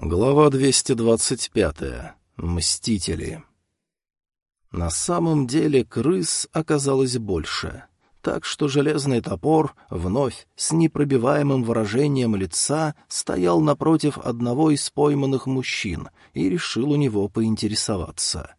Глава 225. Мстители. На самом деле крыс оказалось больше, так что железный топор вновь с непробиваемым выражением лица стоял напротив одного из пойманных мужчин и решил у него поинтересоваться.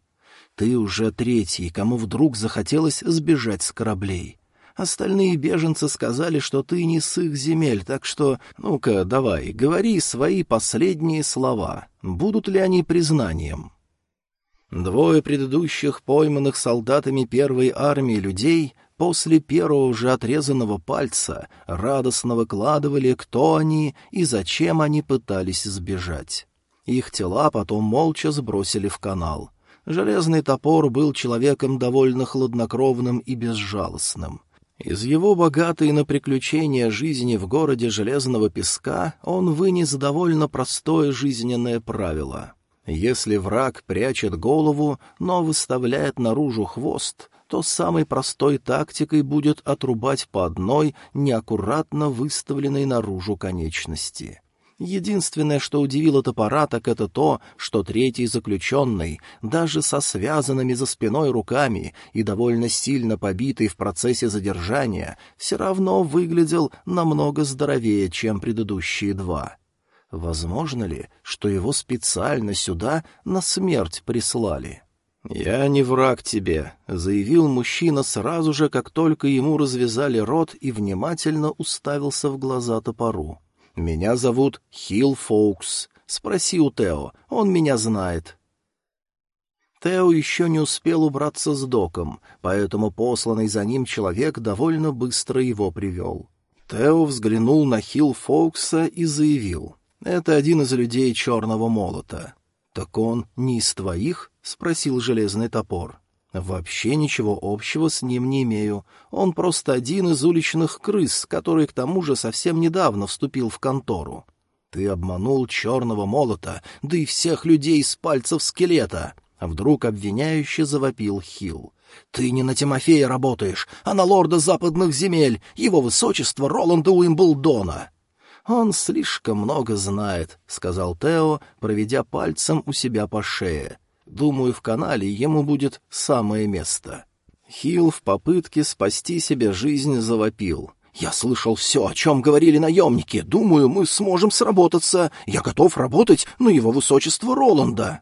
«Ты уже третий, кому вдруг захотелось сбежать с кораблей. Остальные беженцы сказали, что ты не с их земель, так что, ну-ка, давай, говори свои последние слова. Будут ли они признанием?» Двое предыдущих пойманных солдатами первой армии людей после первого же отрезанного пальца радостно выкладывали, кто они и зачем они пытались сбежать. Их тела потом молча сбросили в канал. Железный топор был человеком довольно хладнокровным и безжалостным. Из его богатой на приключения жизни в городе Железного Песка он вынес довольно простое жизненное правило. Если враг прячет голову, но выставляет наружу хвост, то самой простой тактикой будет отрубать по одной неаккуратно выставленной наружу конечности. Единственное, что удивило топора, так это то, что третий заключенный, даже со связанными за спиной руками и довольно сильно побитый в процессе задержания, все равно выглядел намного здоровее, чем предыдущие два. Возможно ли, что его специально сюда на смерть прислали? «Я не враг тебе», — заявил мужчина сразу же, как только ему развязали рот и внимательно уставился в глаза топору. «Меня зовут Хилл Фоукс. Спроси у Тео, он меня знает». Тео еще не успел убраться с доком, поэтому посланный за ним человек довольно быстро его привел. Тео взглянул на Хилл Фоукса и заявил. «Это один из людей черного молота». «Так он не из твоих?» — спросил железный топор. Вообще ничего общего с ним не имею. Он просто один из уличных крыс, который к тому же совсем недавно вступил в контору. Ты обманул черного молота, да и всех людей с пальцев скелета. А вдруг обвиняюще завопил Хил. Ты не на Тимофея работаешь, а на лорда западных земель, его высочество Роланда Уимблдона. Он слишком много знает, — сказал Тео, проведя пальцем у себя по шее. Думаю, в канале ему будет самое место. Хилл в попытке спасти себе жизнь завопил. «Я слышал все, о чем говорили наемники. Думаю, мы сможем сработаться. Я готов работать на его высочество Роланда».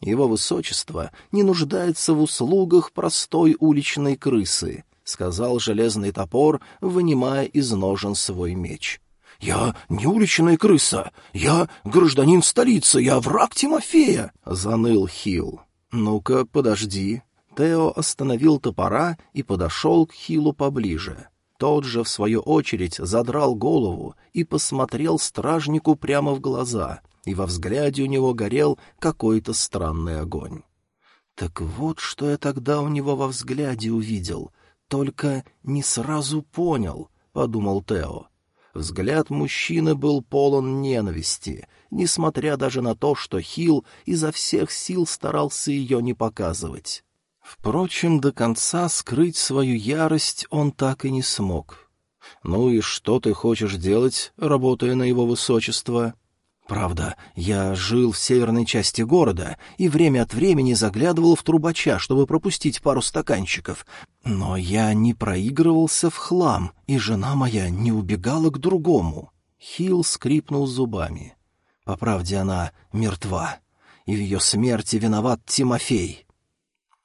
«Его высочество не нуждается в услугах простой уличной крысы», — сказал железный топор, вынимая из ножен свой меч. «Я не уличная крыса. Я гражданин столицы. Я враг Тимофея!» — заныл Хил. «Ну-ка, подожди». Тео остановил топора и подошел к Хилу поближе. Тот же, в свою очередь, задрал голову и посмотрел стражнику прямо в глаза, и во взгляде у него горел какой-то странный огонь. «Так вот, что я тогда у него во взгляде увидел, только не сразу понял», — подумал Тео. Взгляд мужчины был полон ненависти, несмотря даже на то, что Хилл изо всех сил старался ее не показывать. Впрочем, до конца скрыть свою ярость он так и не смог. «Ну и что ты хочешь делать, работая на его высочество?» Правда, я жил в северной части города и время от времени заглядывал в трубача, чтобы пропустить пару стаканчиков. Но я не проигрывался в хлам, и жена моя не убегала к другому. Хилл скрипнул зубами. По правде, она мертва, и в ее смерти виноват Тимофей.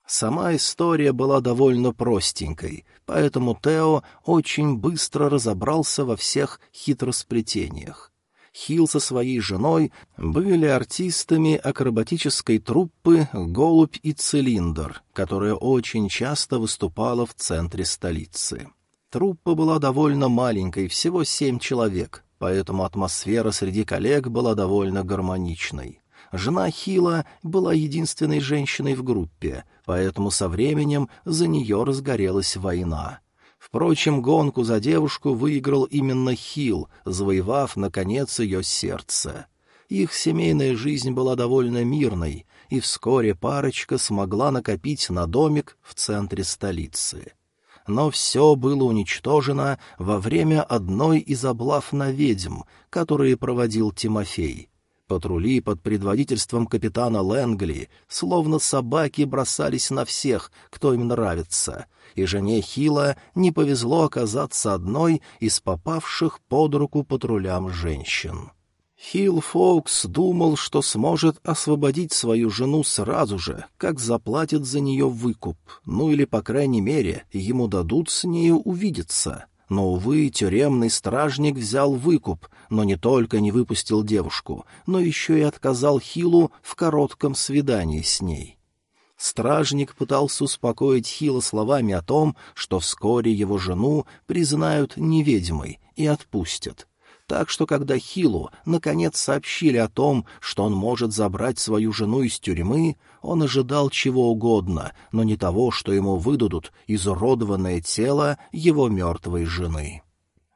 Сама история была довольно простенькой, поэтому Тео очень быстро разобрался во всех хитросплетениях. Хилл со своей женой были артистами акробатической труппы «Голубь и цилиндр», которая очень часто выступала в центре столицы. Труппа была довольно маленькой, всего семь человек, поэтому атмосфера среди коллег была довольно гармоничной. Жена Хила была единственной женщиной в группе, поэтому со временем за нее разгорелась война. Впрочем, гонку за девушку выиграл именно Хил, завоевав, наконец, ее сердце. Их семейная жизнь была довольно мирной, и вскоре парочка смогла накопить на домик в центре столицы. Но все было уничтожено во время одной из облав на ведьм, которые проводил Тимофей. Патрули под предводительством капитана Лэнгли, словно собаки, бросались на всех, кто им нравится, и жене Хила не повезло оказаться одной из попавших под руку патрулям женщин. Хилл Фоукс думал, что сможет освободить свою жену сразу же, как заплатит за нее выкуп, ну или, по крайней мере, ему дадут с нею увидеться. Но, увы, тюремный стражник взял выкуп, но не только не выпустил девушку, но еще и отказал Хилу в коротком свидании с ней. Стражник пытался успокоить Хила словами о том, что вскоре его жену признают неведьмой и отпустят. Так что, когда Хилу наконец сообщили о том, что он может забрать свою жену из тюрьмы, он ожидал чего угодно, но не того, что ему выдадут изуродованное тело его мертвой жены.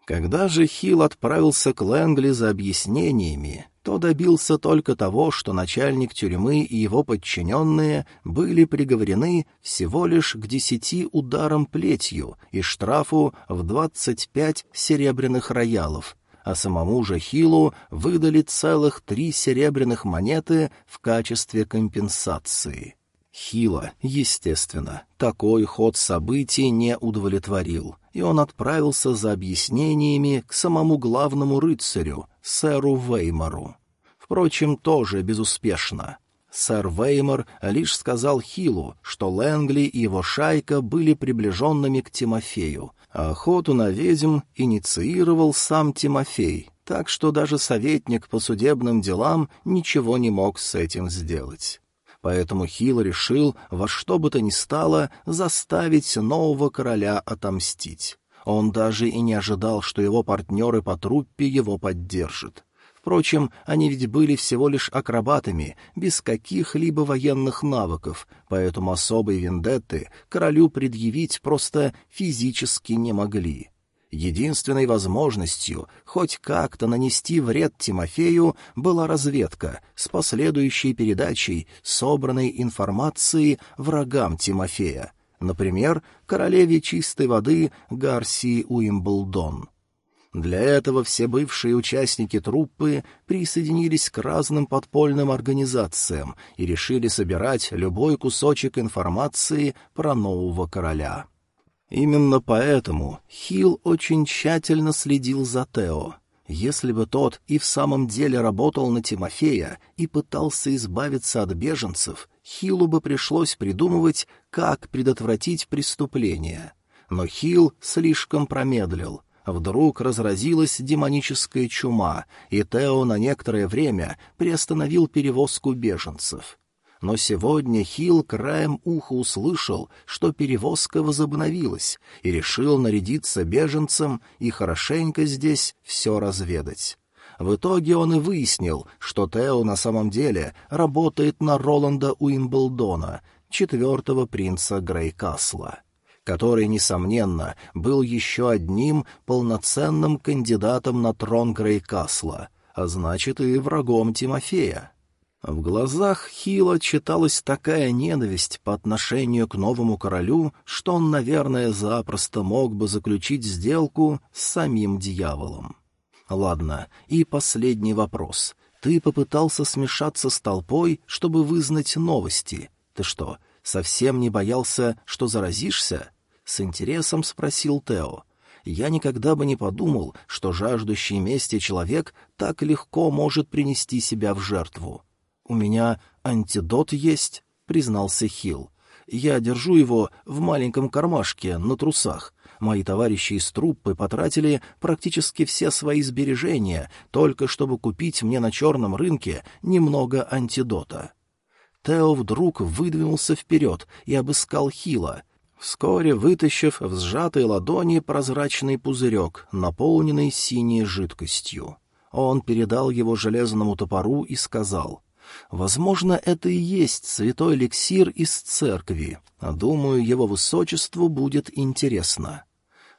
Когда же Хил отправился к Лэнгли за объяснениями, то добился только того, что начальник тюрьмы и его подчиненные были приговорены всего лишь к десяти ударам плетью и штрафу в двадцать пять серебряных роялов, а самому же Хилу выдали целых три серебряных монеты в качестве компенсации. Хила, естественно, такой ход событий не удовлетворил, и он отправился за объяснениями к самому главному рыцарю, сэру Веймару. Впрочем, тоже безуспешно. Сэр Веймар лишь сказал Хилу, что Лэнгли и его шайка были приближенными к Тимофею, а охоту на ведьм инициировал сам Тимофей, так что даже советник по судебным делам ничего не мог с этим сделать. Поэтому Хил решил во что бы то ни стало заставить нового короля отомстить. Он даже и не ожидал, что его партнеры по труппе его поддержат. Впрочем, они ведь были всего лишь акробатами, без каких-либо военных навыков, поэтому особой вендетты королю предъявить просто физически не могли. Единственной возможностью хоть как-то нанести вред Тимофею была разведка с последующей передачей собранной информации врагам Тимофея, например, королеве чистой воды Гарсии Уимблдон. Для этого все бывшие участники труппы присоединились к разным подпольным организациям и решили собирать любой кусочек информации про нового короля. Именно поэтому Хил очень тщательно следил за Тео. Если бы тот и в самом деле работал на Тимофея и пытался избавиться от беженцев, Хилу бы пришлось придумывать, как предотвратить преступление. Но Хил слишком промедлил — Вдруг разразилась демоническая чума, и Тео на некоторое время приостановил перевозку беженцев. Но сегодня Хил краем уха услышал, что перевозка возобновилась, и решил нарядиться беженцем и хорошенько здесь все разведать. В итоге он и выяснил, что Тео на самом деле работает на Роланда Уимблдона, четвертого принца Грейкасла который, несомненно, был еще одним полноценным кандидатом на трон Грейкасла, а значит и врагом Тимофея. В глазах Хила читалась такая ненависть по отношению к новому королю, что он, наверное, запросто мог бы заключить сделку с самим дьяволом. Ладно, и последний вопрос. Ты попытался смешаться с толпой, чтобы вызнать новости. Ты что, совсем не боялся, что заразишься?» — с интересом спросил Тео. «Я никогда бы не подумал, что жаждущий мести человек так легко может принести себя в жертву. У меня антидот есть», — признался Хилл. «Я держу его в маленьком кармашке на трусах. Мои товарищи из труппы потратили практически все свои сбережения, только чтобы купить мне на черном рынке немного антидота». Тео вдруг выдвинулся вперед и обыскал Хила, вскоре вытащив в сжатой ладони прозрачный пузырек, наполненный синей жидкостью. Он передал его железному топору и сказал, «Возможно, это и есть святой эликсир из церкви. Думаю, его высочеству будет интересно».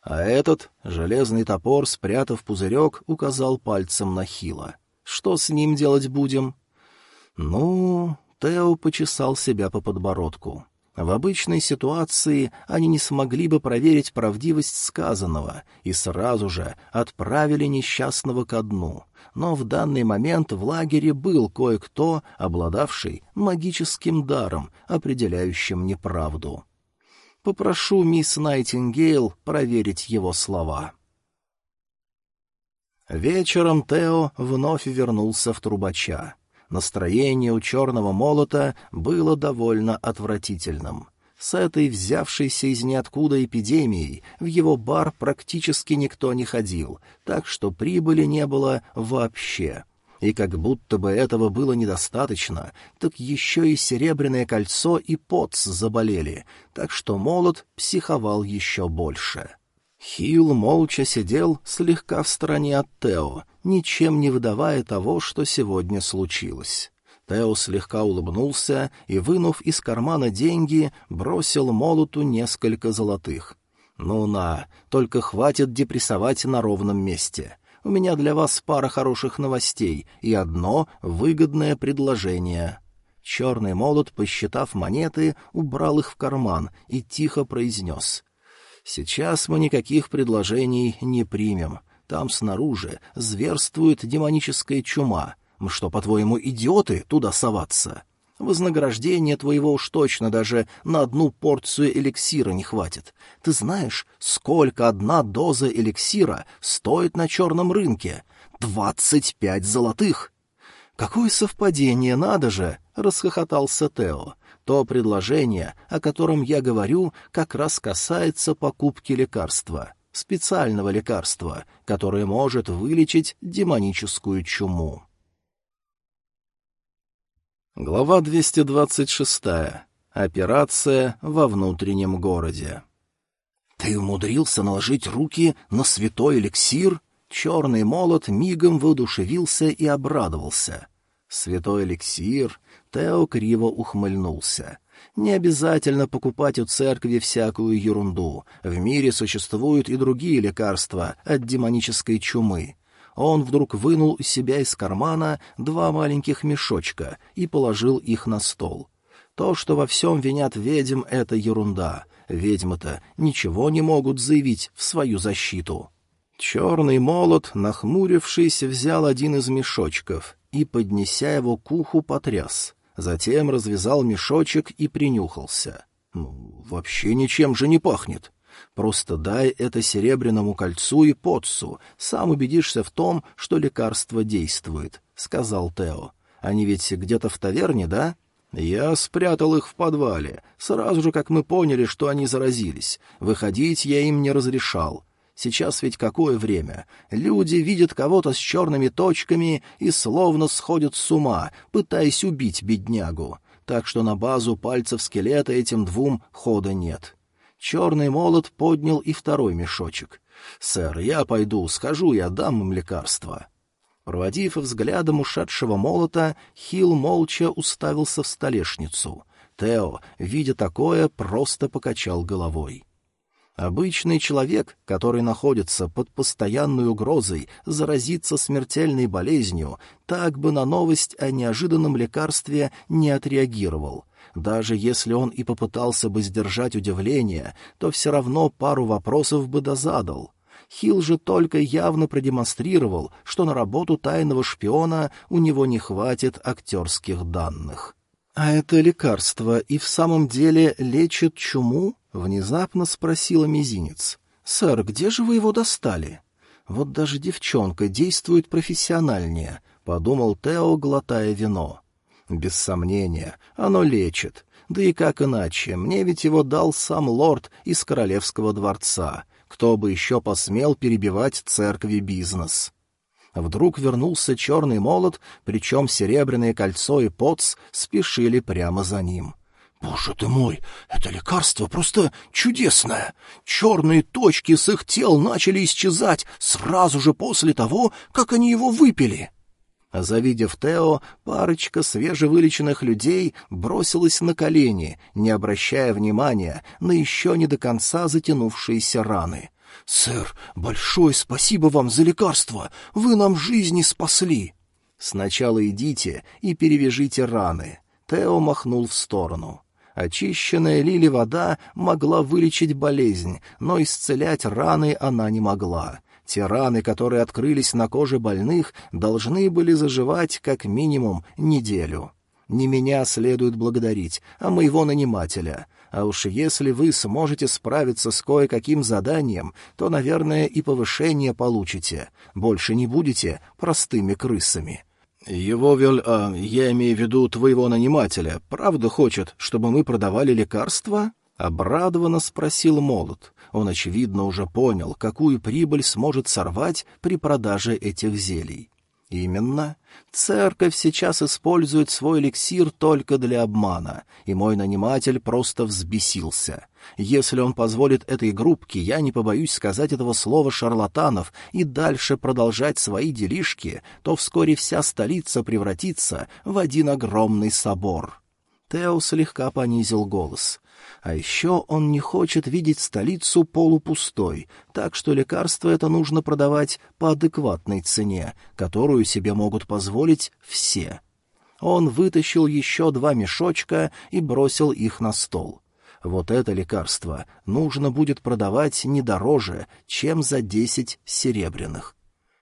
А этот, железный топор, спрятав пузырек, указал пальцем на Хила. «Что с ним делать будем?» «Ну, Тео почесал себя по подбородку. В обычной ситуации они не смогли бы проверить правдивость сказанного и сразу же отправили несчастного ко дну. Но в данный момент в лагере был кое-кто, обладавший магическим даром, определяющим неправду. Попрошу мисс Найтингейл проверить его слова. Вечером Тео вновь вернулся в трубача. Настроение у черного молота было довольно отвратительным. С этой взявшейся из ниоткуда эпидемией в его бар практически никто не ходил, так что прибыли не было вообще. И как будто бы этого было недостаточно, так еще и серебряное кольцо и поц заболели, так что молот психовал еще больше. Хилл молча сидел слегка в стороне от Тео, ничем не выдавая того, что сегодня случилось. Тео слегка улыбнулся и, вынув из кармана деньги, бросил молоту несколько золотых. «Ну на, только хватит депрессовать на ровном месте. У меня для вас пара хороших новостей и одно выгодное предложение». Черный молот, посчитав монеты, убрал их в карман и тихо произнес — Сейчас мы никаких предложений не примем. Там снаружи зверствует демоническая чума. Мы что, по-твоему, идиоты туда соваться? Вознаграждение твоего уж точно даже на одну порцию эликсира не хватит. Ты знаешь, сколько одна доза эликсира стоит на черном рынке? Двадцать пять золотых! Какое совпадение, надо же! — расхохотался Тео. То предложение, о котором я говорю, как раз касается покупки лекарства, специального лекарства, которое может вылечить демоническую чуму. Глава 226. Операция во внутреннем городе. «Ты умудрился наложить руки на святой эликсир?» Черный молот мигом воодушевился и обрадовался. «Святой эликсир Тео криво ухмыльнулся. «Не обязательно покупать у церкви всякую ерунду. В мире существуют и другие лекарства от демонической чумы». Он вдруг вынул из себя из кармана два маленьких мешочка и положил их на стол. То, что во всем винят ведьм, — это ерунда. Ведьмы-то ничего не могут заявить в свою защиту. Черный молот, нахмурившись, взял один из мешочков и, поднеся его к уху, потряс. Затем развязал мешочек и принюхался. «Ну, вообще ничем же не пахнет. Просто дай это серебряному кольцу и подсу, сам убедишься в том, что лекарство действует», — сказал Тео. «Они ведь где-то в таверне, да?» «Я спрятал их в подвале, сразу же, как мы поняли, что они заразились. Выходить я им не разрешал. Сейчас ведь какое время? Люди видят кого-то с черными точками и словно сходят с ума, пытаясь убить беднягу. Так что на базу пальцев скелета этим двум хода нет. Черный молот поднял и второй мешочек. «Сэр, я пойду, схожу и отдам им лекарство». Проводив взглядом ушедшего молота, Хил молча уставился в столешницу. Тео, видя такое, просто покачал головой. Обычный человек, который находится под постоянной угрозой заразиться смертельной болезнью, так бы на новость о неожиданном лекарстве не отреагировал. Даже если он и попытался бы сдержать удивление, то все равно пару вопросов бы дозадал. Хилл же только явно продемонстрировал, что на работу тайного шпиона у него не хватит актерских данных. «А это лекарство и в самом деле лечит чуму?» — внезапно спросила мизинец. «Сэр, где же вы его достали?» «Вот даже девчонка действует профессиональнее», — подумал Тео, глотая вино. «Без сомнения, оно лечит. Да и как иначе, мне ведь его дал сам лорд из королевского дворца. Кто бы еще посмел перебивать церкви бизнес?» Вдруг вернулся черный молот, причем серебряное кольцо и поц спешили прямо за ним. «Боже ты мой, это лекарство просто чудесное! Черные точки с их тел начали исчезать сразу же после того, как они его выпили!» Завидев Тео, парочка свежевылеченных людей бросилась на колени, не обращая внимания на еще не до конца затянувшиеся раны. «Сэр, большое спасибо вам за лекарство! Вы нам жизни спасли!» «Сначала идите и перевяжите раны». Тео махнул в сторону. Очищенная Лили вода могла вылечить болезнь, но исцелять раны она не могла. Те раны, которые открылись на коже больных, должны были заживать как минимум неделю. Не меня следует благодарить, а моего нанимателя. А уж если вы сможете справиться с кое-каким заданием, то, наверное, и повышение получите. Больше не будете простыми крысами. Его вел... А, я имею в виду твоего нанимателя. Правда хочет, чтобы мы продавали лекарства? Обрадованно спросил Молот. Он, очевидно, уже понял, какую прибыль сможет сорвать при продаже этих зелий. Именно. Церковь сейчас использует свой эликсир только для обмана, и мой наниматель просто взбесился. Если он позволит этой группке, я не побоюсь сказать этого слова шарлатанов, и дальше продолжать свои делишки, то вскоре вся столица превратится в один огромный собор. Тео слегка понизил голос. А еще он не хочет видеть столицу полупустой, так что лекарство это нужно продавать по адекватной цене, которую себе могут позволить все. Он вытащил еще два мешочка и бросил их на стол. Вот это лекарство нужно будет продавать не дороже, чем за десять серебряных.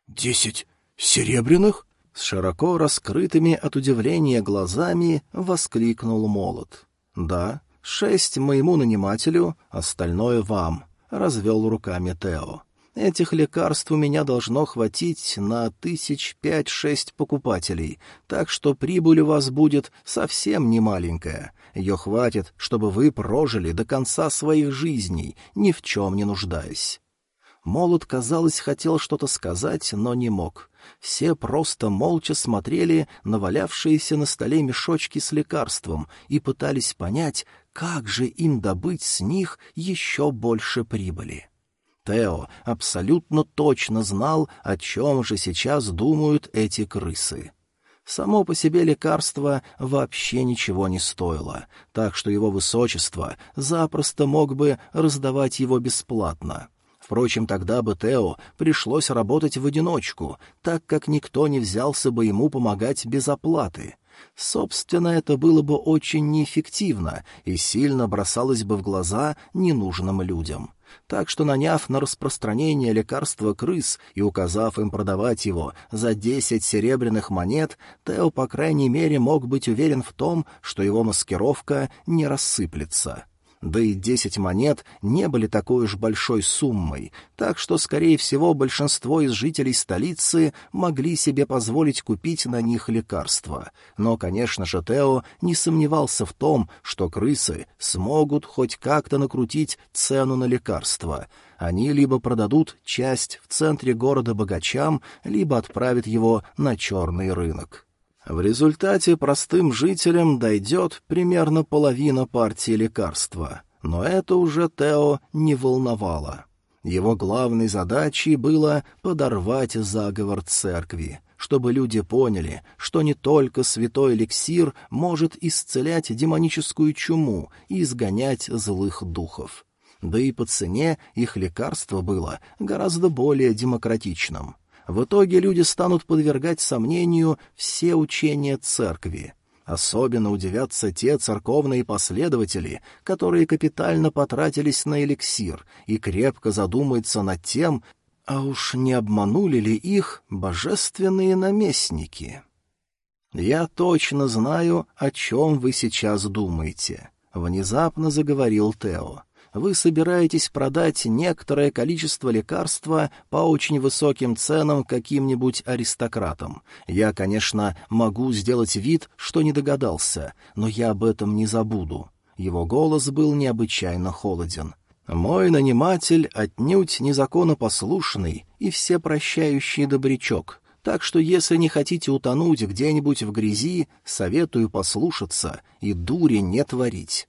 «Десять серебряных?» С широко раскрытыми от удивления глазами воскликнул молот. «Да, Шесть моему нанимателю, остальное вам», — развел руками Тео. «Этих лекарств у меня должно хватить на тысяч пять-шесть покупателей, так что прибыль у вас будет совсем не маленькая. Ее хватит, чтобы вы прожили до конца своих жизней, ни в чем не нуждаясь». Молот, казалось, хотел что-то сказать, но не мог. Все просто молча смотрели на валявшиеся на столе мешочки с лекарством и пытались понять, как же им добыть с них еще больше прибыли? Тео абсолютно точно знал, о чем же сейчас думают эти крысы. Само по себе лекарство вообще ничего не стоило, так что его высочество запросто мог бы раздавать его бесплатно. Впрочем, тогда бы Тео пришлось работать в одиночку, так как никто не взялся бы ему помогать без оплаты. Собственно, это было бы очень неэффективно и сильно бросалось бы в глаза ненужным людям. Так что, наняв на распространение лекарства крыс и указав им продавать его за десять серебряных монет, Тео, по крайней мере, мог быть уверен в том, что его маскировка не рассыплется да и десять монет не были такой уж большой суммой, так что, скорее всего, большинство из жителей столицы могли себе позволить купить на них лекарства. Но, конечно же, Тео не сомневался в том, что крысы смогут хоть как-то накрутить цену на лекарства. Они либо продадут часть в центре города богачам, либо отправят его на черный рынок. В результате простым жителям дойдет примерно половина партии лекарства, но это уже Тео не волновало. Его главной задачей было подорвать заговор церкви, чтобы люди поняли, что не только святой эликсир может исцелять демоническую чуму и изгонять злых духов. Да и по цене их лекарство было гораздо более демократичным. В итоге люди станут подвергать сомнению все учения церкви. Особенно удивятся те церковные последователи, которые капитально потратились на эликсир и крепко задумаются над тем, а уж не обманули ли их божественные наместники? «Я точно знаю, о чем вы сейчас думаете», — внезапно заговорил Тео вы собираетесь продать некоторое количество лекарства по очень высоким ценам каким-нибудь аристократам. Я, конечно, могу сделать вид, что не догадался, но я об этом не забуду». Его голос был необычайно холоден. «Мой наниматель отнюдь незаконопослушный и всепрощающий добрячок, так что если не хотите утонуть где-нибудь в грязи, советую послушаться и дури не творить.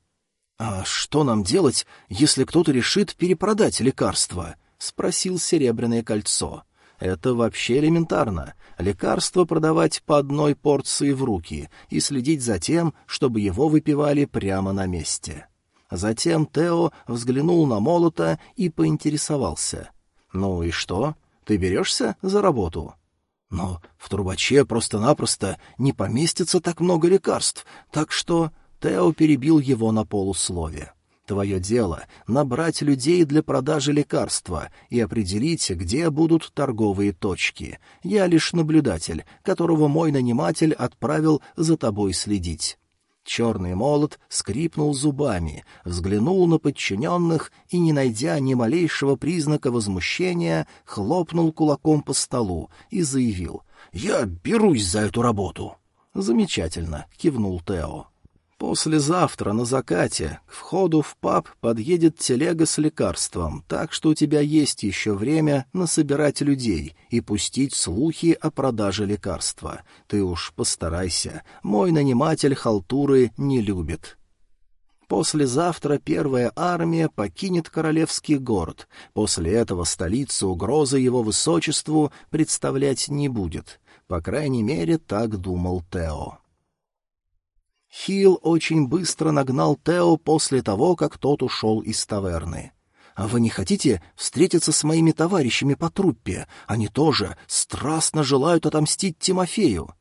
«А что нам делать, если кто-то решит перепродать лекарство?» — спросил Серебряное кольцо. «Это вообще элементарно. Лекарство продавать по одной порции в руки и следить за тем, чтобы его выпивали прямо на месте». Затем Тео взглянул на молота и поинтересовался. «Ну и что? Ты берешься за работу?» «Но в трубаче просто-напросто не поместится так много лекарств, так что...» Тео перебил его на полуслове. Твое дело — набрать людей для продажи лекарства и определить, где будут торговые точки. Я лишь наблюдатель, которого мой наниматель отправил за тобой следить. Черный молот скрипнул зубами, взглянул на подчиненных и, не найдя ни малейшего признака возмущения, хлопнул кулаком по столу и заявил «Я берусь за эту работу». «Замечательно», — кивнул Тео. Послезавтра на закате к входу в паб подъедет телега с лекарством, так что у тебя есть еще время насобирать людей и пустить слухи о продаже лекарства. Ты уж постарайся, мой наниматель халтуры не любит. Послезавтра первая армия покинет королевский город. После этого столица угрозы его высочеству представлять не будет. По крайней мере, так думал Тео. Хилл очень быстро нагнал Тео после того, как тот ушел из таверны. «А вы не хотите встретиться с моими товарищами по труппе? Они тоже страстно желают отомстить Тимофею.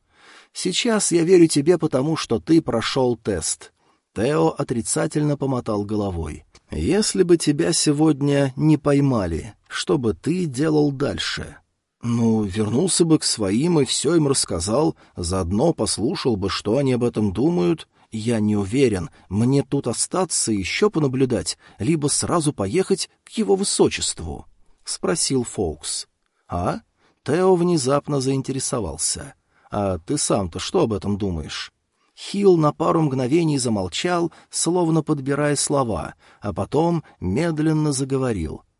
Сейчас я верю тебе, потому что ты прошел тест». Тео отрицательно помотал головой. «Если бы тебя сегодня не поймали, что бы ты делал дальше?» «Ну, вернулся бы к своим и все им рассказал, заодно послушал бы, что они об этом думают. Я не уверен, мне тут остаться и еще понаблюдать, либо сразу поехать к его высочеству?» — спросил Фоукс. «А?» Тео внезапно заинтересовался. «А ты сам-то что об этом думаешь?» Хилл на пару мгновений замолчал, словно подбирая слова, а потом медленно заговорил —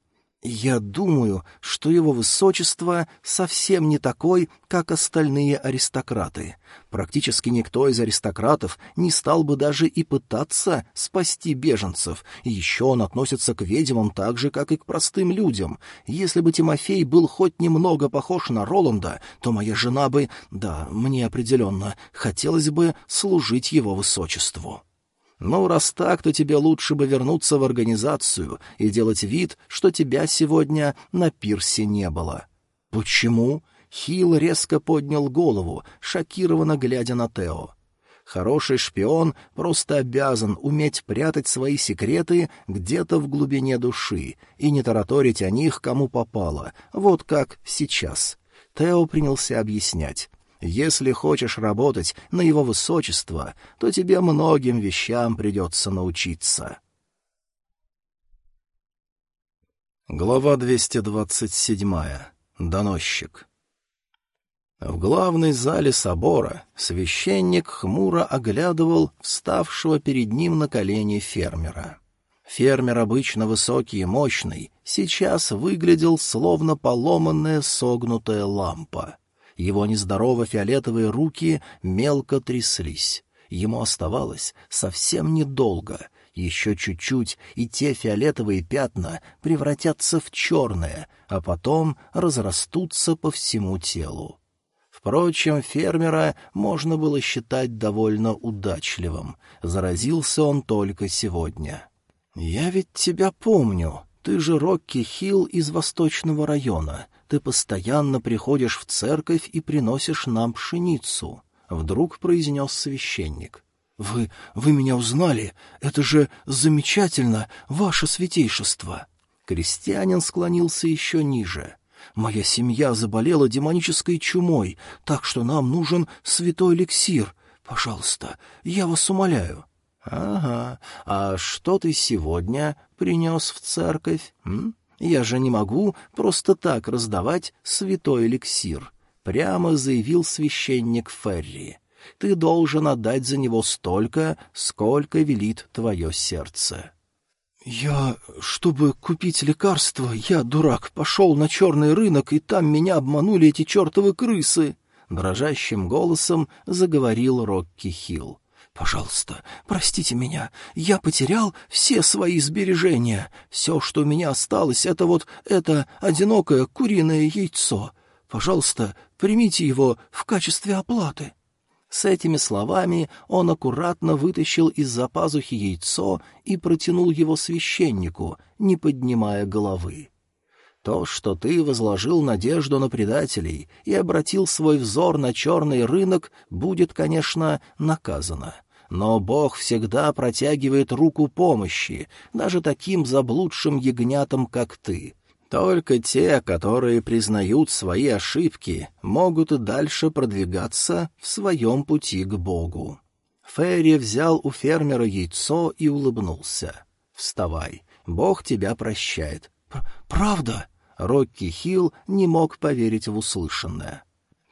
«Я думаю, что его высочество совсем не такой, как остальные аристократы. Практически никто из аристократов не стал бы даже и пытаться спасти беженцев, и еще он относится к ведьмам так же, как и к простым людям. Если бы Тимофей был хоть немного похож на Роланда, то моя жена бы, да, мне определенно, хотелось бы служить его высочеству». Ну, раз так, то тебе лучше бы вернуться в организацию и делать вид, что тебя сегодня на пирсе не было. Почему? Хил резко поднял голову, шокированно глядя на Тео. Хороший шпион просто обязан уметь прятать свои секреты где-то в глубине души и не тараторить о них, кому попало, вот как сейчас. Тео принялся объяснять. Если хочешь работать на его высочество, то тебе многим вещам придется научиться. Глава 227. Доносчик. В главной зале собора священник хмуро оглядывал вставшего перед ним на колени фермера. Фермер, обычно высокий и мощный, сейчас выглядел словно поломанная согнутая лампа. Его нездорово фиолетовые руки мелко тряслись. Ему оставалось совсем недолго. Еще чуть-чуть, и те фиолетовые пятна превратятся в черные, а потом разрастутся по всему телу. Впрочем, фермера можно было считать довольно удачливым. Заразился он только сегодня. «Я ведь тебя помню. Ты же Рокки Хилл из Восточного района ты постоянно приходишь в церковь и приносишь нам пшеницу», — вдруг произнес священник. «Вы... вы меня узнали? Это же замечательно, ваше святейшество!» Крестьянин склонился еще ниже. «Моя семья заболела демонической чумой, так что нам нужен святой эликсир. Пожалуйста, я вас умоляю». «Ага, а что ты сегодня принес в церковь, м?» Я же не могу просто так раздавать святой эликсир, — прямо заявил священник Ферри. Ты должен отдать за него столько, сколько велит твое сердце. «Я, чтобы купить лекарство, я, дурак, пошел на черный рынок, и там меня обманули эти чертовы крысы!» Дрожащим голосом заговорил Рокки Хилл. Пожалуйста, простите меня. Я потерял все свои сбережения. Все, что у меня осталось, это вот это одинокое куриное яйцо. Пожалуйста, примите его в качестве оплаты». С этими словами он аккуратно вытащил из-за пазухи яйцо и протянул его священнику, не поднимая головы. То, что ты возложил надежду на предателей и обратил свой взор на черный рынок, будет, конечно, наказано. но Бог всегда протягивает руку помощи, даже таким заблудшим ягнятам, как ты. Только те, которые признают свои ошибки, могут дальше продвигаться в своем пути к Богу. Ферри взял у фермера яйцо и улыбнулся. «Вставай, Бог тебя прощает». «Правда?» Рокки Хилл не мог поверить в услышанное.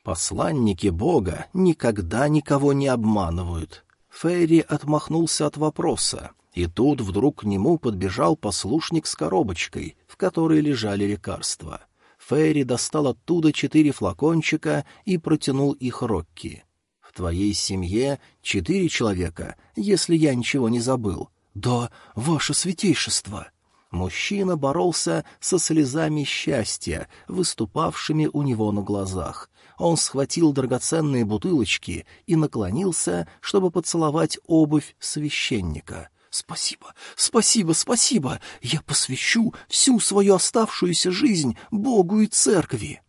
«Посланники Бога никогда никого не обманывают». Ферри отмахнулся от вопроса, и тут вдруг к нему подбежал послушник с коробочкой, в которой лежали лекарства. Ферри достал оттуда четыре флакончика и протянул их Рокки. «В твоей семье четыре человека, если я ничего не забыл». «Да, ваше святейшество!» Мужчина боролся со слезами счастья, выступавшими у него на глазах. Он схватил драгоценные бутылочки и наклонился, чтобы поцеловать обувь священника. «Спасибо, спасибо, спасибо! Я посвящу всю свою оставшуюся жизнь Богу и церкви!»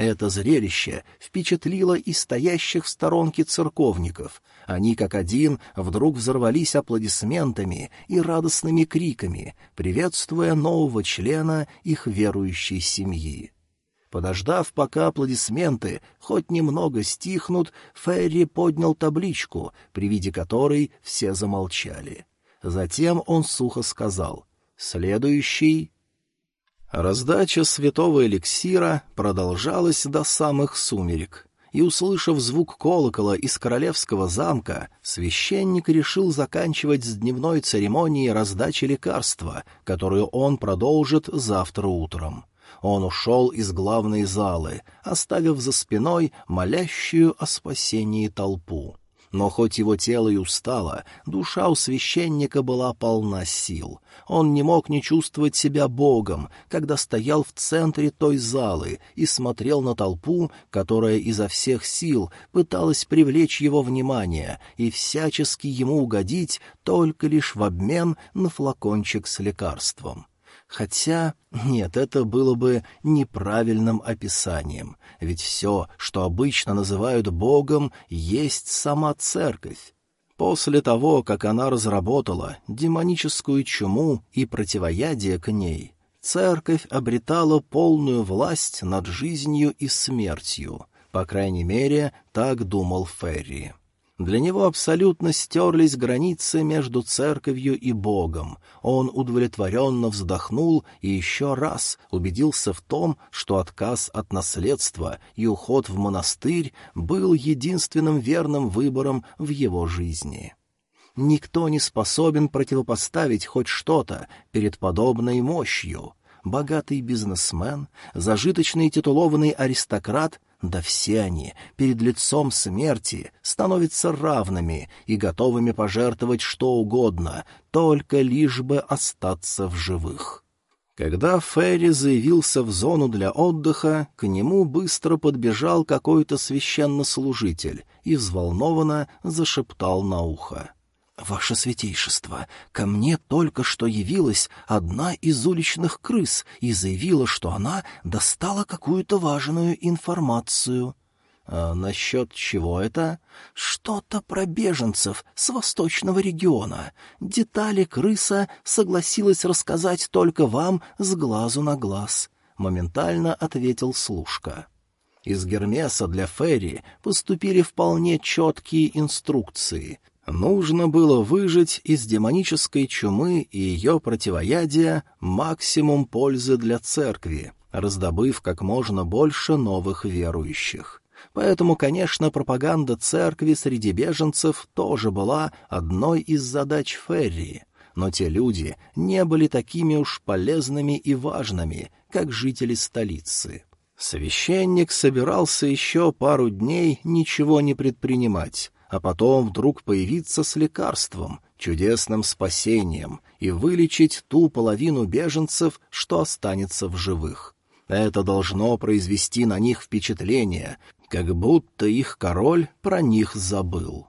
Это зрелище впечатлило и стоящих в сторонке церковников. Они, как один, вдруг взорвались аплодисментами и радостными криками, приветствуя нового члена их верующей семьи. Подождав, пока аплодисменты хоть немного стихнут, Ферри поднял табличку, при виде которой все замолчали. Затем он сухо сказал «Следующий». Раздача святого эликсира продолжалась до самых сумерек, и, услышав звук колокола из королевского замка, священник решил заканчивать с дневной церемонией раздачи лекарства, которую он продолжит завтра утром. Он ушел из главной залы, оставив за спиной молящую о спасении толпу. Но хоть его тело и устало, душа у священника была полна сил. Он не мог не чувствовать себя богом, когда стоял в центре той залы и смотрел на толпу, которая изо всех сил пыталась привлечь его внимание и всячески ему угодить только лишь в обмен на флакончик с лекарством. Хотя, нет, это было бы неправильным описанием, ведь все, что обычно называют Богом, есть сама церковь. После того, как она разработала демоническую чуму и противоядие к ней, церковь обретала полную власть над жизнью и смертью. По крайней мере, так думал Ферри. Для него абсолютно стерлись границы между церковью и Богом. Он удовлетворенно вздохнул и еще раз убедился в том, что отказ от наследства и уход в монастырь был единственным верным выбором в его жизни. Никто не способен противопоставить хоть что-то перед подобной мощью. Богатый бизнесмен, зажиточный титулованный аристократ да все они перед лицом смерти становятся равными и готовыми пожертвовать что угодно, только лишь бы остаться в живых. Когда Ферри заявился в зону для отдыха, к нему быстро подбежал какой-то священнослужитель и взволнованно зашептал на ухо. «Ваше святейшество, ко мне только что явилась одна из уличных крыс и заявила, что она достала какую-то важную информацию». «А насчет чего это?» «Что-то про беженцев с восточного региона. Детали крыса согласилась рассказать только вам с глазу на глаз», — моментально ответил служка. Из Гермеса для Ферри поступили вполне четкие инструкции. Нужно было выжать из демонической чумы и ее противоядия максимум пользы для церкви, раздобыв как можно больше новых верующих. Поэтому, конечно, пропаганда церкви среди беженцев тоже была одной из задач Ферри, но те люди не были такими уж полезными и важными, как жители столицы. Священник собирался еще пару дней ничего не предпринимать, а потом вдруг появиться с лекарством, чудесным спасением и вылечить ту половину беженцев, что останется в живых. Это должно произвести на них впечатление, как будто их король про них забыл.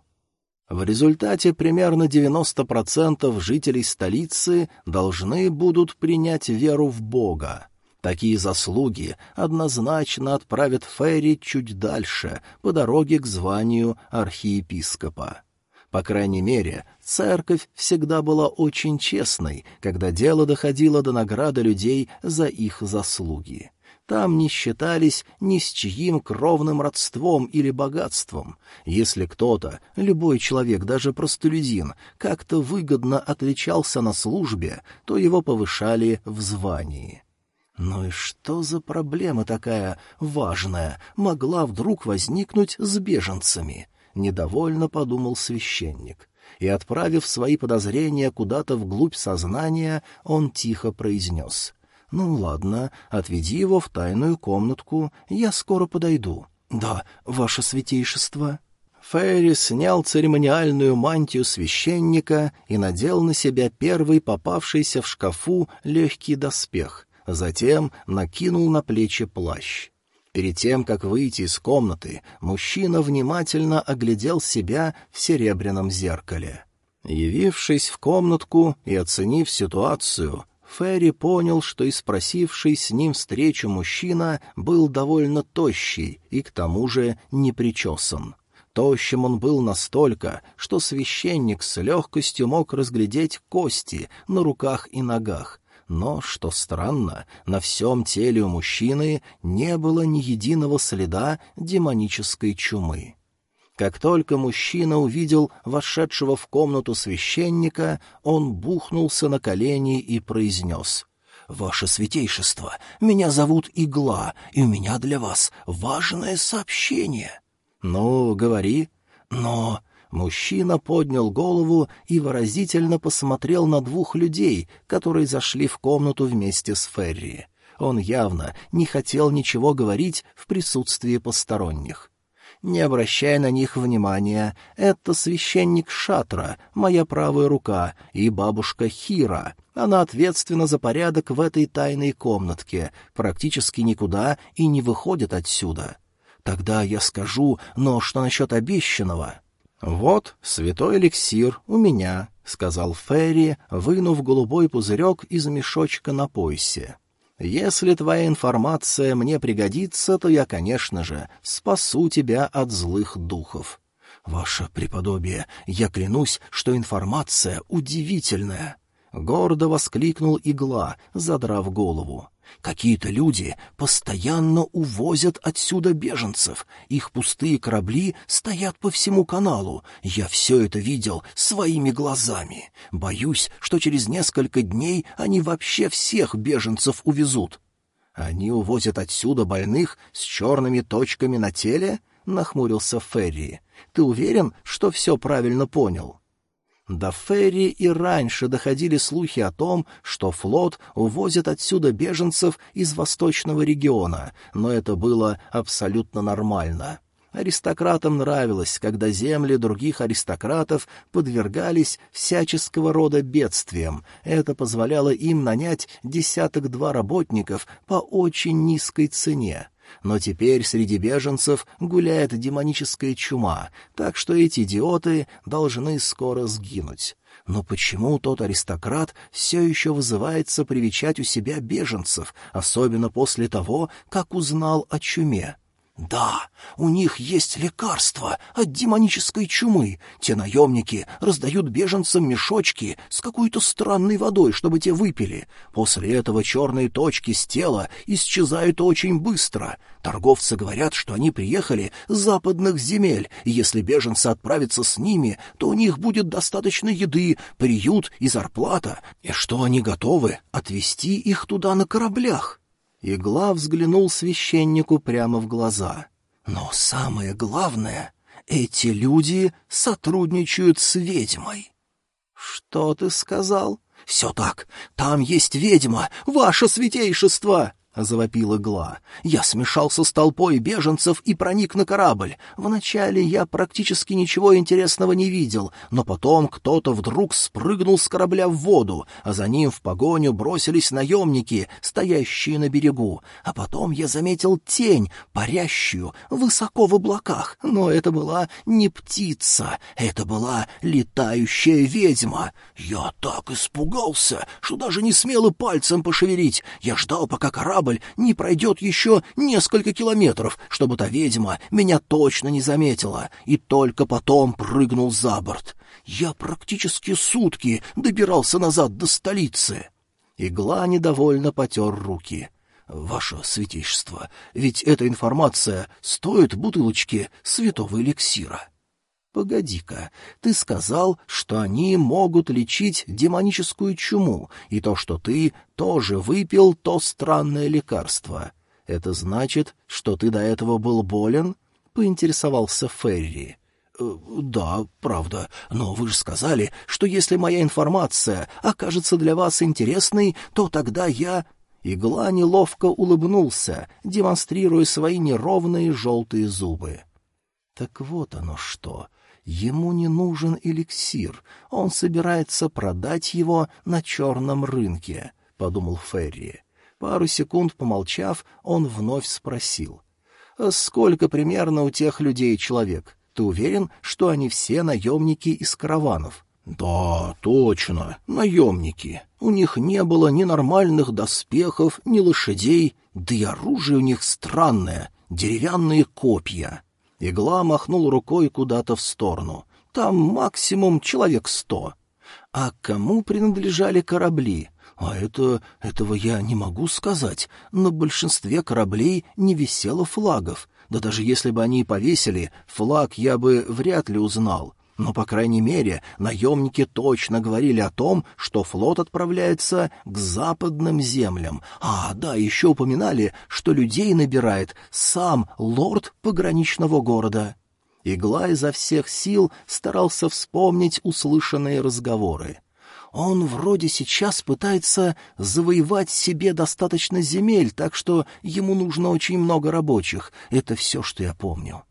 В результате примерно 90% жителей столицы должны будут принять веру в Бога. Такие заслуги однозначно отправят Ферри чуть дальше, по дороге к званию архиепископа. По крайней мере, церковь всегда была очень честной, когда дело доходило до награды людей за их заслуги. Там не считались ни с чьим кровным родством или богатством. Если кто-то, любой человек, даже простолюдин, как-то выгодно отличался на службе, то его повышали в звании. Ну и что за проблема такая важная могла вдруг возникнуть с беженцами? Недовольно подумал священник. И, отправив свои подозрения куда-то вглубь сознания, он тихо произнес — «Ну ладно, отведи его в тайную комнатку, я скоро подойду». «Да, ваше святейшество». Ферри снял церемониальную мантию священника и надел на себя первый попавшийся в шкафу легкий доспех, затем накинул на плечи плащ. Перед тем, как выйти из комнаты, мужчина внимательно оглядел себя в серебряном зеркале. Явившись в комнатку и оценив ситуацию, Ферри понял, что и спросивший с ним встречу мужчина был довольно тощий и к тому же не причесан. Тощим он был настолько, что священник с легкостью мог разглядеть кости на руках и ногах, но, что странно, на всем теле у мужчины не было ни единого следа демонической чумы. Как только мужчина увидел вошедшего в комнату священника, он бухнулся на колени и произнес — «Ваше святейшество, меня зовут Игла, и у меня для вас важное сообщение». «Ну, говори». «Но...» Мужчина поднял голову и выразительно посмотрел на двух людей, которые зашли в комнату вместе с Ферри. Он явно не хотел ничего говорить в присутствии посторонних не обращая на них внимания. Это священник Шатра, моя правая рука, и бабушка Хира. Она ответственна за порядок в этой тайной комнатке, практически никуда и не выходит отсюда. Тогда я скажу, но что насчет обещанного? «Вот, святой эликсир у меня», — сказал Ферри, вынув голубой пузырек из мешочка на поясе. Если твоя информация мне пригодится, то я, конечно же, спасу тебя от злых духов. Ваше преподобие, я клянусь, что информация удивительная. Гордо воскликнул игла, задрав голову. Какие-то люди постоянно увозят отсюда беженцев. Их пустые корабли стоят по всему каналу. Я все это видел своими глазами. Боюсь, что через несколько дней они вообще всех беженцев увезут. Они увозят отсюда больных с черными точками на теле? — нахмурился Ферри. — Ты уверен, что все правильно понял? До Ферри и раньше доходили слухи о том, что флот увозит отсюда беженцев из восточного региона, но это было абсолютно нормально. Аристократам нравилось, когда земли других аристократов подвергались всяческого рода бедствиям. Это позволяло им нанять десяток-два работников по очень низкой цене. Но теперь среди беженцев гуляет демоническая чума, так что эти идиоты должны скоро сгинуть. Но почему тот аристократ все еще вызывается привечать у себя беженцев, особенно после того, как узнал о чуме? Да, у них есть лекарство от демонической чумы. Те наемники раздают беженцам мешочки с какой-то странной водой, чтобы те выпили. После этого черные точки с тела исчезают очень быстро. Торговцы говорят, что они приехали с западных земель, и если беженцы отправятся с ними, то у них будет достаточно еды, приют и зарплата, и что они готовы отвезти их туда на кораблях. Игла взглянул священнику прямо в глаза. «Но самое главное, эти люди сотрудничают с ведьмой». «Что ты сказал?» «Все так. Там есть ведьма, ваше святейшество!» — завопила Гла. «Я смешался с толпой беженцев и проник на корабль. Вначале я практически ничего интересного не видел, но потом кто-то вдруг спрыгнул с корабля в воду, а за ним в погоню бросились наемники, стоящие на берегу. А потом я заметил тень, парящую, высоко в облаках. Но это была не птица, это была летающая ведьма. Я так испугался, что даже не смел и пальцем пошевелить. Я ждал, пока корабль корабль не пройдет еще несколько километров, чтобы та ведьма меня точно не заметила, и только потом прыгнул за борт. Я практически сутки добирался назад до столицы. Игла недовольно потер руки. «Ваше святейшество, ведь эта информация стоит бутылочки святого эликсира». «Погоди-ка, ты сказал, что они могут лечить демоническую чуму, и то, что ты тоже выпил то странное лекарство. Это значит, что ты до этого был болен?» — поинтересовался Ферри. «Э, «Да, правда, но вы же сказали, что если моя информация окажется для вас интересной, то тогда я...» Игла неловко улыбнулся, демонстрируя свои неровные желтые зубы. «Так вот оно что!» Ему не нужен эликсир, он собирается продать его на черном рынке, — подумал Ферри. Пару секунд помолчав, он вновь спросил. «Сколько примерно у тех людей человек? Ты уверен, что они все наемники из караванов?» «Да, точно, наемники. У них не было ни нормальных доспехов, ни лошадей, да и оружие у них странное, деревянные копья». Игла махнул рукой куда-то в сторону. Там максимум человек сто. А кому принадлежали корабли? А это... этого я не могу сказать. На большинстве кораблей не висело флагов. Да даже если бы они и повесили, флаг я бы вряд ли узнал. Но, по крайней мере, наемники точно говорили о том, что флот отправляется к западным землям. А, да, еще упоминали, что людей набирает сам лорд пограничного города. Игла изо всех сил старался вспомнить услышанные разговоры. Он вроде сейчас пытается завоевать себе достаточно земель, так что ему нужно очень много рабочих. Это все, что я помню.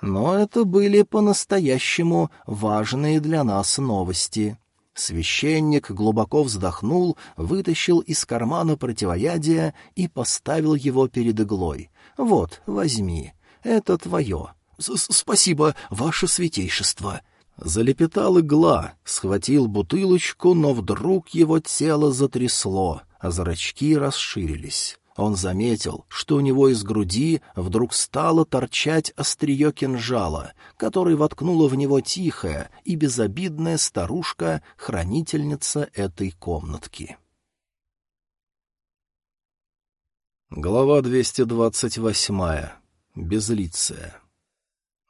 Но это были по-настоящему важные для нас новости. Священник глубоко вздохнул, вытащил из кармана противоядие и поставил его перед иглой. «Вот, возьми, это твое». «Спасибо, ваше святейшество». Залепетал игла, схватил бутылочку, но вдруг его тело затрясло, а зрачки расширились. Он заметил, что у него из груди вдруг стало торчать острие кинжала, который воткнула в него тихая и безобидная старушка-хранительница этой комнатки. Глава 228. Безлицая.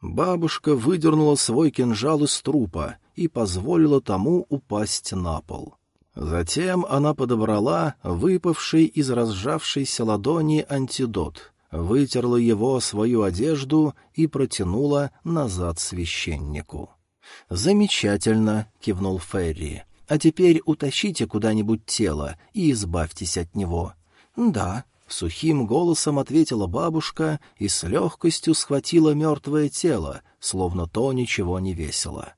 Бабушка выдернула свой кинжал из трупа и позволила тому упасть на пол. Затем она подобрала выпавший из разжавшейся ладони антидот, вытерла его свою одежду и протянула назад священнику. «Замечательно», — кивнул Ферри. «А теперь утащите куда-нибудь тело и избавьтесь от него». «Да», — сухим голосом ответила бабушка и с легкостью схватила мертвое тело, словно то ничего не весило.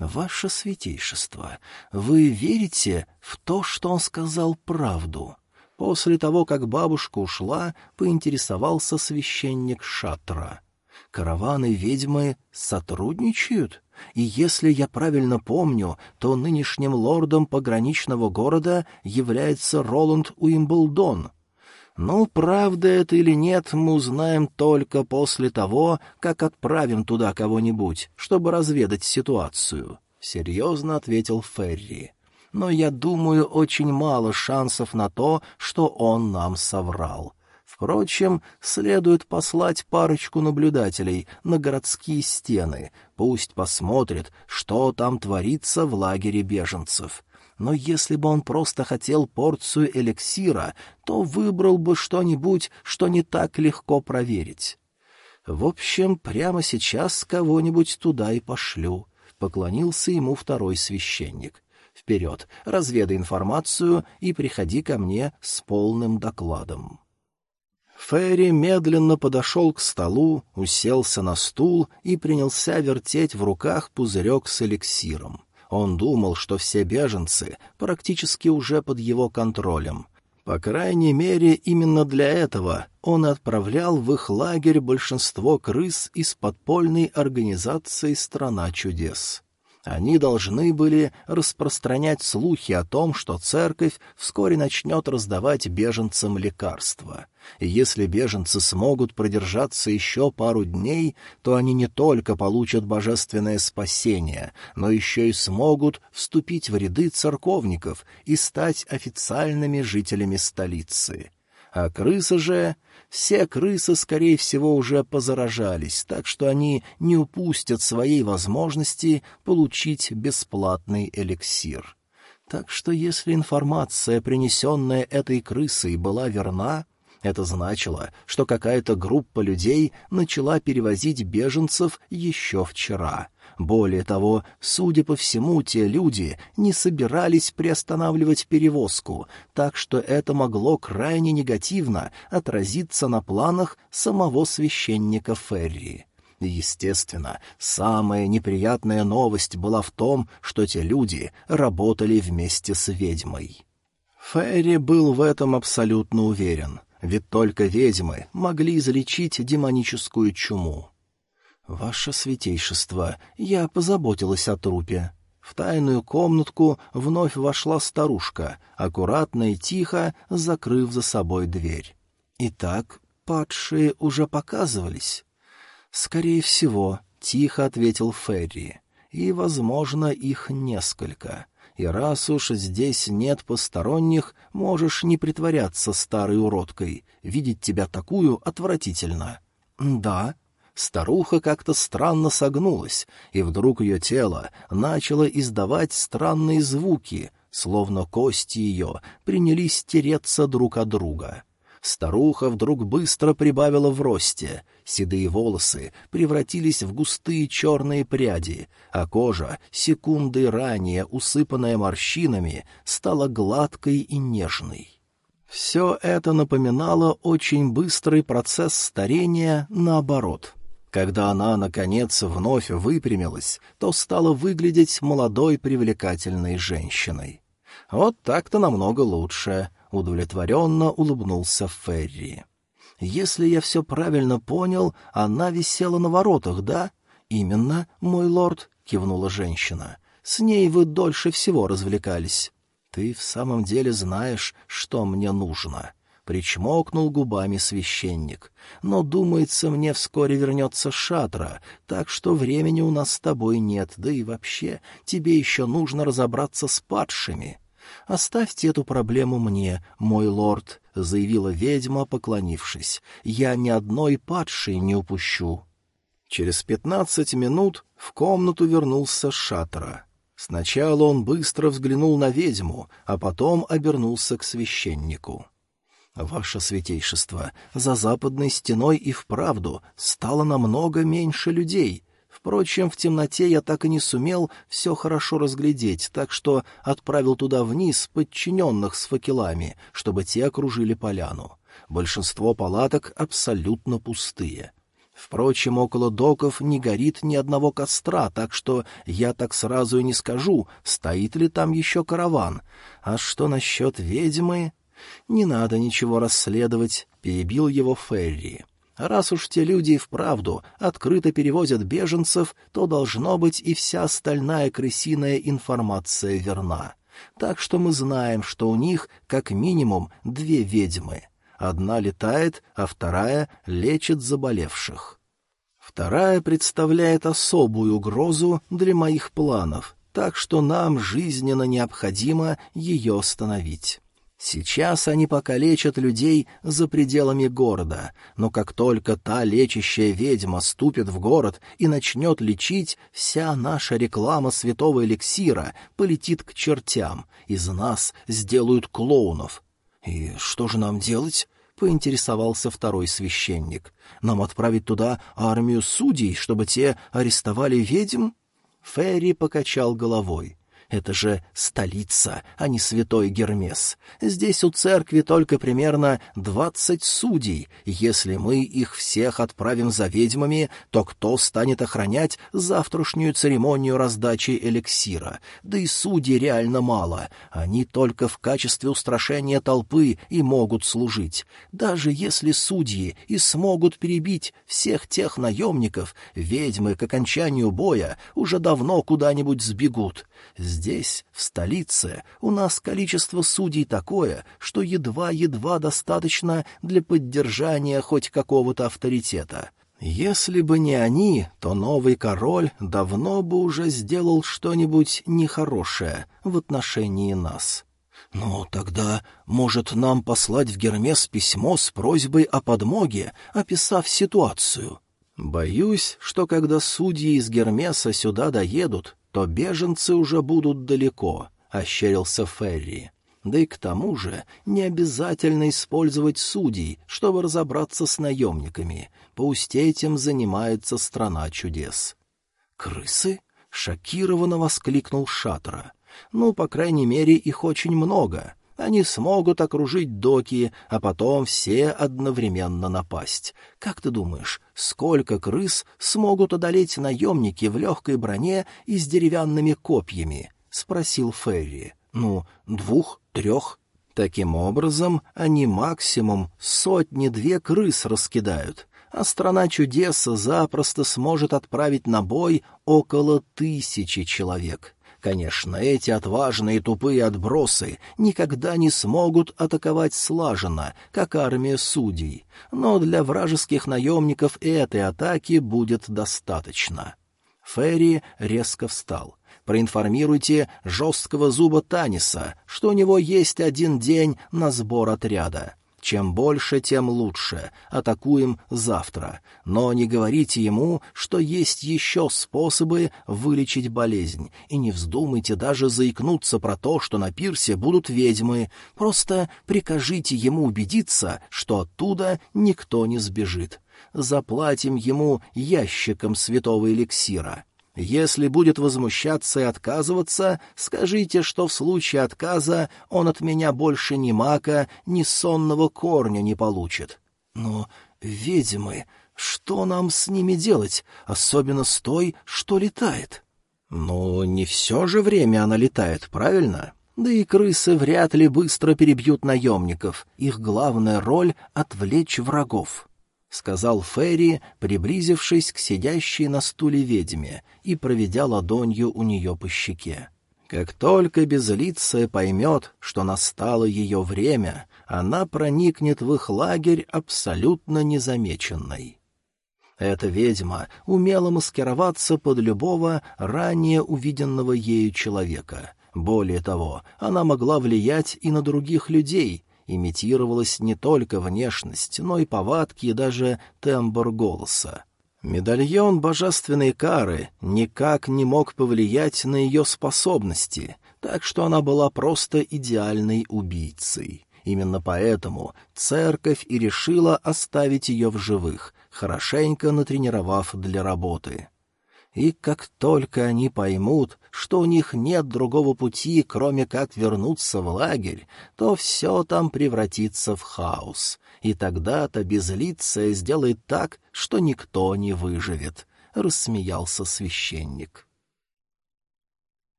«Ваше святейшество, вы верите в то, что он сказал правду?» После того, как бабушка ушла, поинтересовался священник Шатра. «Караваны ведьмы сотрудничают?» И если я правильно помню, то нынешним лордом пограничного города является Роланд Уимблдон. Ну, правда это или нет, мы узнаем только после того, как отправим туда кого-нибудь, чтобы разведать ситуацию», — серьезно ответил Ферри. «Но я думаю, очень мало шансов на то, что он нам соврал». Впрочем, следует послать парочку наблюдателей на городские стены, пусть посмотрят, что там творится в лагере беженцев но если бы он просто хотел порцию эликсира, то выбрал бы что-нибудь, что не так легко проверить. В общем, прямо сейчас кого-нибудь туда и пошлю. Поклонился ему второй священник. Вперед, разведай информацию и приходи ко мне с полным докладом. Ферри медленно подошел к столу, уселся на стул и принялся вертеть в руках пузырек с эликсиром. Он думал, что все беженцы практически уже под его контролем. По крайней мере, именно для этого он отправлял в их лагерь большинство крыс из подпольной организации «Страна чудес». Они должны были распространять слухи о том, что церковь вскоре начнет раздавать беженцам лекарства. И если беженцы смогут продержаться еще пару дней, то они не только получат божественное спасение, но еще и смогут вступить в ряды церковников и стать официальными жителями столицы. А крысы же... Все крысы, скорее всего, уже позаражались, так что они не упустят своей возможности получить бесплатный эликсир. Так что если информация, принесенная этой крысой, была верна, это значило, что какая-то группа людей начала перевозить беженцев еще вчера — более того, судя по всему, те люди не собирались приостанавливать перевозку, так что это могло крайне негативно отразиться на планах самого священника Ферри. Естественно, самая неприятная новость была в том, что те люди работали вместе с ведьмой. Ферри был в этом абсолютно уверен, ведь только ведьмы могли излечить демоническую чуму. «Ваше святейшество, я позаботилась о трупе». В тайную комнатку вновь вошла старушка, аккуратно и тихо закрыв за собой дверь. «Итак, падшие уже показывались?» «Скорее всего», — тихо ответил Ферри. «И, возможно, их несколько. И раз уж здесь нет посторонних, можешь не притворяться старой уродкой. Видеть тебя такую отвратительно». «Да», Старуха как-то странно согнулась, и вдруг ее тело начало издавать странные звуки, словно кости ее принялись тереться друг от друга. Старуха вдруг быстро прибавила в росте, седые волосы превратились в густые черные пряди, а кожа, секунды ранее усыпанная морщинами, стала гладкой и нежной. Все это напоминало очень быстрый процесс старения наоборот — когда она, наконец, вновь выпрямилась, то стала выглядеть молодой привлекательной женщиной. «Вот так-то намного лучше», — удовлетворенно улыбнулся Ферри. «Если я все правильно понял, она висела на воротах, да?» «Именно, мой лорд», — кивнула женщина. «С ней вы дольше всего развлекались». «Ты в самом деле знаешь, что мне нужно», Причмокнул губами священник. «Но, думается, мне вскоре вернется Шатра, так что времени у нас с тобой нет, да и вообще тебе еще нужно разобраться с падшими». «Оставьте эту проблему мне, мой лорд», — заявила ведьма, поклонившись. «Я ни одной падшей не упущу». Через пятнадцать минут в комнату вернулся Шатра. Сначала он быстро взглянул на ведьму, а потом обернулся к священнику. «Ваше святейшество, за западной стеной и вправду стало намного меньше людей. Впрочем, в темноте я так и не сумел все хорошо разглядеть, так что отправил туда вниз подчиненных с факелами, чтобы те окружили поляну. Большинство палаток абсолютно пустые». Впрочем, около доков не горит ни одного костра, так что я так сразу и не скажу, стоит ли там еще караван. А что насчет ведьмы? «Не надо ничего расследовать», — перебил его Ферри. «Раз уж те люди и вправду открыто перевозят беженцев, то должно быть и вся остальная крысиная информация верна. Так что мы знаем, что у них как минимум две ведьмы. Одна летает, а вторая лечит заболевших». Вторая представляет особую угрозу для моих планов, так что нам жизненно необходимо ее остановить. Сейчас они покалечат людей за пределами города, но как только та лечащая ведьма ступит в город и начнет лечить, вся наша реклама святого эликсира полетит к чертям, из нас сделают клоунов. И что же нам делать? — поинтересовался второй священник. «Нам отправить туда армию судей, чтобы те арестовали ведьм?» Ферри покачал головой. Это же столица, а не святой Гермес. Здесь у церкви только примерно двадцать судей. Если мы их всех отправим за ведьмами, то кто станет охранять завтрашнюю церемонию раздачи эликсира? Да и судей реально мало. Они только в качестве устрашения толпы и могут служить. Даже если судьи и смогут перебить всех тех наемников, ведьмы к окончанию боя уже давно куда-нибудь сбегут. Здесь, в столице, у нас количество судей такое, что едва-едва достаточно для поддержания хоть какого-то авторитета. Если бы не они, то новый король давно бы уже сделал что-нибудь нехорошее в отношении нас. «Ну, тогда, может, нам послать в Гермес письмо с просьбой о подмоге, описав ситуацию?» «Боюсь, что когда судьи из Гермеса сюда доедут, то беженцы уже будут далеко», — ощерился Ферри. «Да и к тому же не обязательно использовать судей, чтобы разобраться с наемниками. Пусть этим занимается страна чудес». «Крысы?» — шокированно воскликнул Шатра. «Ну, по крайней мере, их очень много». Они смогут окружить доки, а потом все одновременно напасть. Как ты думаешь, сколько крыс смогут одолеть наемники в легкой броне и с деревянными копьями? — спросил Ферри. — Ну, двух, трех. Таким образом, они максимум сотни-две крыс раскидают, а страна чудес запросто сможет отправить на бой около тысячи человек. Конечно, эти отважные тупые отбросы никогда не смогут атаковать слаженно, как армия судей, но для вражеских наемников этой атаки будет достаточно. Ферри резко встал. «Проинформируйте жесткого зуба Таниса, что у него есть один день на сбор отряда. Чем больше, тем лучше. Атакуем завтра. Но не говорите ему, что есть еще способы вылечить болезнь. И не вздумайте даже заикнуться про то, что на пирсе будут ведьмы. Просто прикажите ему убедиться, что оттуда никто не сбежит. Заплатим ему ящиком святого эликсира. Если будет возмущаться и отказываться, скажите, что в случае отказа он от меня больше ни мака, ни сонного корня не получит. Но ведьмы, что нам с ними делать, особенно с той, что летает? Ну, не все же время она летает, правильно? Да и крысы вряд ли быстро перебьют наемников. Их главная роль — отвлечь врагов. — сказал Ферри, приблизившись к сидящей на стуле ведьме и проведя ладонью у нее по щеке. Как только безлицая поймет, что настало ее время, она проникнет в их лагерь абсолютно незамеченной. Эта ведьма умела маскироваться под любого ранее увиденного ею человека. Более того, она могла влиять и на других людей — имитировалась не только внешность, но и повадки и даже тембр голоса. Медальон божественной кары никак не мог повлиять на ее способности, так что она была просто идеальной убийцей. Именно поэтому церковь и решила оставить ее в живых, хорошенько натренировав для работы. И как только они поймут, что у них нет другого пути, кроме как вернуться в лагерь, то все там превратится в хаос. И тогда-то безлицая сделает так, что никто не выживет, — рассмеялся священник.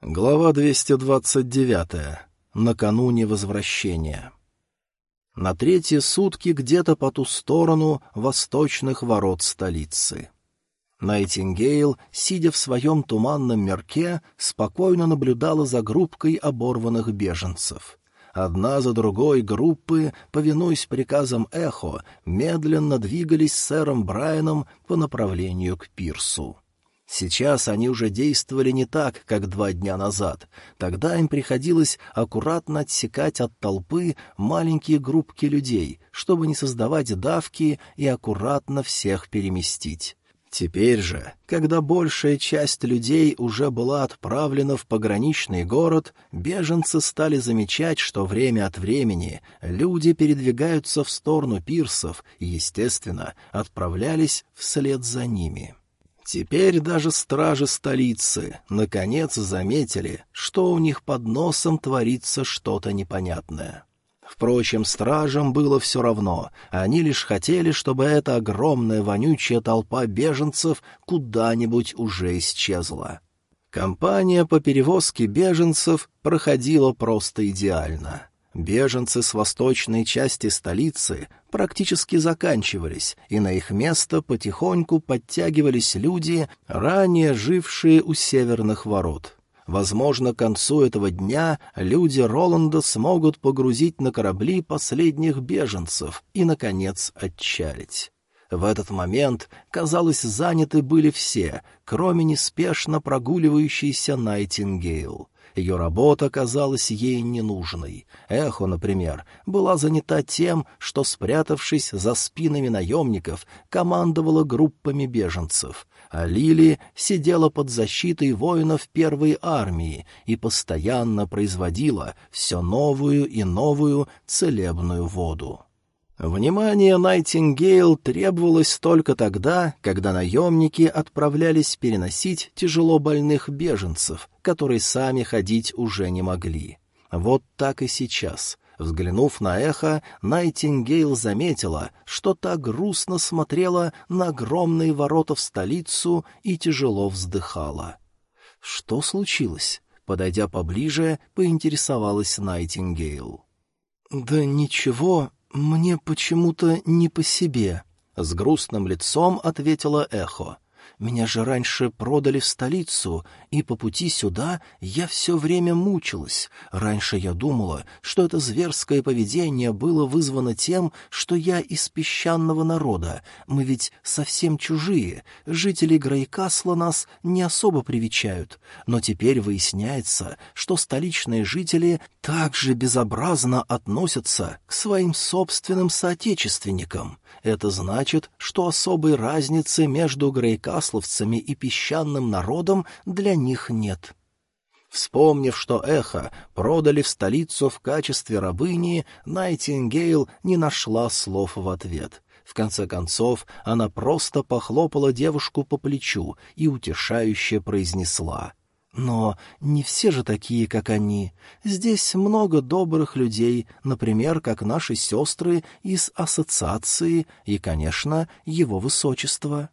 Глава 229. Накануне возвращения. На третьи сутки где-то по ту сторону восточных ворот столицы. Найтингейл, сидя в своем туманном мерке, спокойно наблюдала за группкой оборванных беженцев. Одна за другой группы, повинуясь приказам Эхо, медленно двигались с сэром Брайаном по направлению к пирсу. Сейчас они уже действовали не так, как два дня назад. Тогда им приходилось аккуратно отсекать от толпы маленькие группки людей, чтобы не создавать давки и аккуратно всех переместить. Теперь же, когда большая часть людей уже была отправлена в пограничный город, беженцы стали замечать, что время от времени люди передвигаются в сторону пирсов и, естественно, отправлялись вслед за ними. Теперь даже стражи столицы наконец заметили, что у них под носом творится что-то непонятное. Впрочем, стражам было все равно, они лишь хотели, чтобы эта огромная вонючая толпа беженцев куда-нибудь уже исчезла. Компания по перевозке беженцев проходила просто идеально. Беженцы с восточной части столицы практически заканчивались, и на их место потихоньку подтягивались люди, ранее жившие у северных ворот. Возможно, к концу этого дня люди Роланда смогут погрузить на корабли последних беженцев и, наконец, отчалить. В этот момент, казалось, заняты были все, кроме неспешно прогуливающейся Найтингейл. Ее работа казалась ей ненужной. Эхо, например, была занята тем, что, спрятавшись за спинами наемников, командовала группами беженцев, а Лили сидела под защитой воинов первой армии и постоянно производила все новую и новую целебную воду. Внимание Найтингейл требовалось только тогда, когда наемники отправлялись переносить тяжело больных беженцев, которые сами ходить уже не могли. Вот так и сейчас. Взглянув на эхо, Найтингейл заметила, что та грустно смотрела на огромные ворота в столицу и тяжело вздыхала. Что случилось? Подойдя поближе, поинтересовалась Найтингейл. «Да ничего, «Мне почему-то не по себе», — с грустным лицом ответила Эхо. Меня же раньше продали в столицу, и по пути сюда я все время мучилась. Раньше я думала, что это зверское поведение было вызвано тем, что я из песчаного народа. Мы ведь совсем чужие. Жители Грейкасла нас не особо привечают. Но теперь выясняется, что столичные жители также безобразно относятся к своим собственным соотечественникам. Это значит, что особой разницы между грейкасловцами и песчаным народом для них нет. Вспомнив, что эхо продали в столицу в качестве рабыни, Найтингейл не нашла слов в ответ. В конце концов, она просто похлопала девушку по плечу и утешающе произнесла — но не все же такие, как они. Здесь много добрых людей, например, как наши сестры из ассоциации и, конечно, его высочество.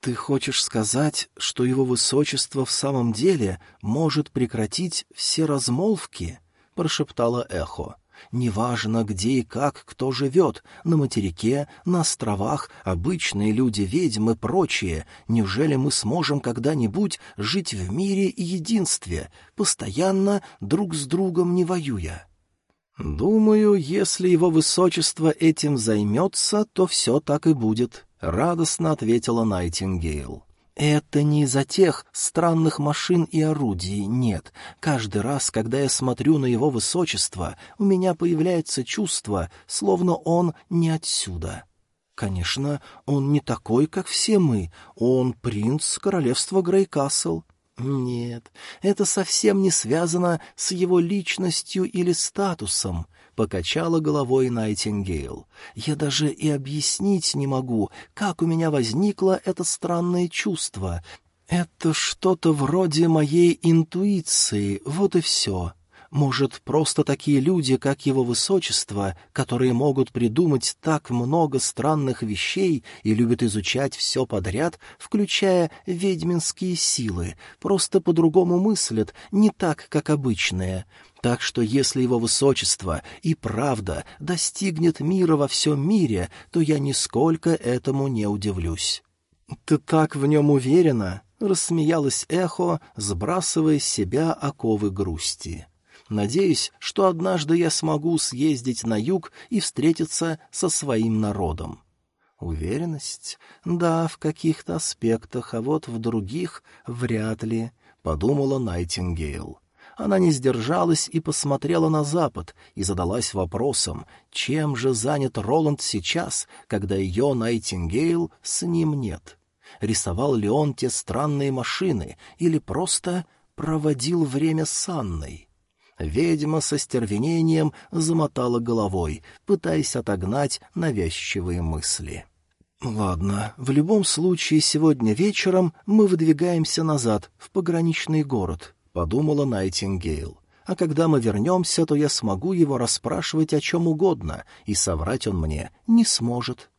Ты хочешь сказать, что его высочество в самом деле может прекратить все размолвки? — прошептала эхо. Неважно, где и как кто живет, на материке, на островах, обычные люди, ведьмы, прочие. Неужели мы сможем когда-нибудь жить в мире и единстве, постоянно друг с другом не воюя? «Думаю, если его высочество этим займется, то все так и будет», — радостно ответила Найтингейл. Это не из-за тех странных машин и орудий, нет. Каждый раз, когда я смотрю на его высочество, у меня появляется чувство, словно он не отсюда. Конечно, он не такой, как все мы. Он принц королевства Грейкасл. Нет, это совсем не связано с его личностью или статусом. — покачала головой Найтингейл. «Я даже и объяснить не могу, как у меня возникло это странное чувство. Это что-то вроде моей интуиции, вот и все». Может, просто такие люди, как его высочество, которые могут придумать так много странных вещей и любят изучать все подряд, включая ведьминские силы, просто по-другому мыслят, не так, как обычные. Так что если его высочество и правда достигнет мира во всем мире, то я нисколько этому не удивлюсь. — Ты так в нем уверена? — рассмеялась эхо, сбрасывая с себя оковы грусти. — Надеюсь, что однажды я смогу съездить на юг и встретиться со своим народом. Уверенность? Да, в каких-то аспектах, а вот в других вряд ли, — подумала Найтингейл. Она не сдержалась и посмотрела на запад и задалась вопросом, чем же занят Роланд сейчас, когда ее Найтингейл с ним нет. Рисовал ли он те странные машины или просто проводил время с Анной? Ведьма со стервенением замотала головой, пытаясь отогнать навязчивые мысли. — «Ладно, в любом случае сегодня вечером мы выдвигаемся назад, в пограничный город», — подумала Найтингейл. «А когда мы вернемся, то я смогу его расспрашивать о чем угодно, и соврать он мне не сможет».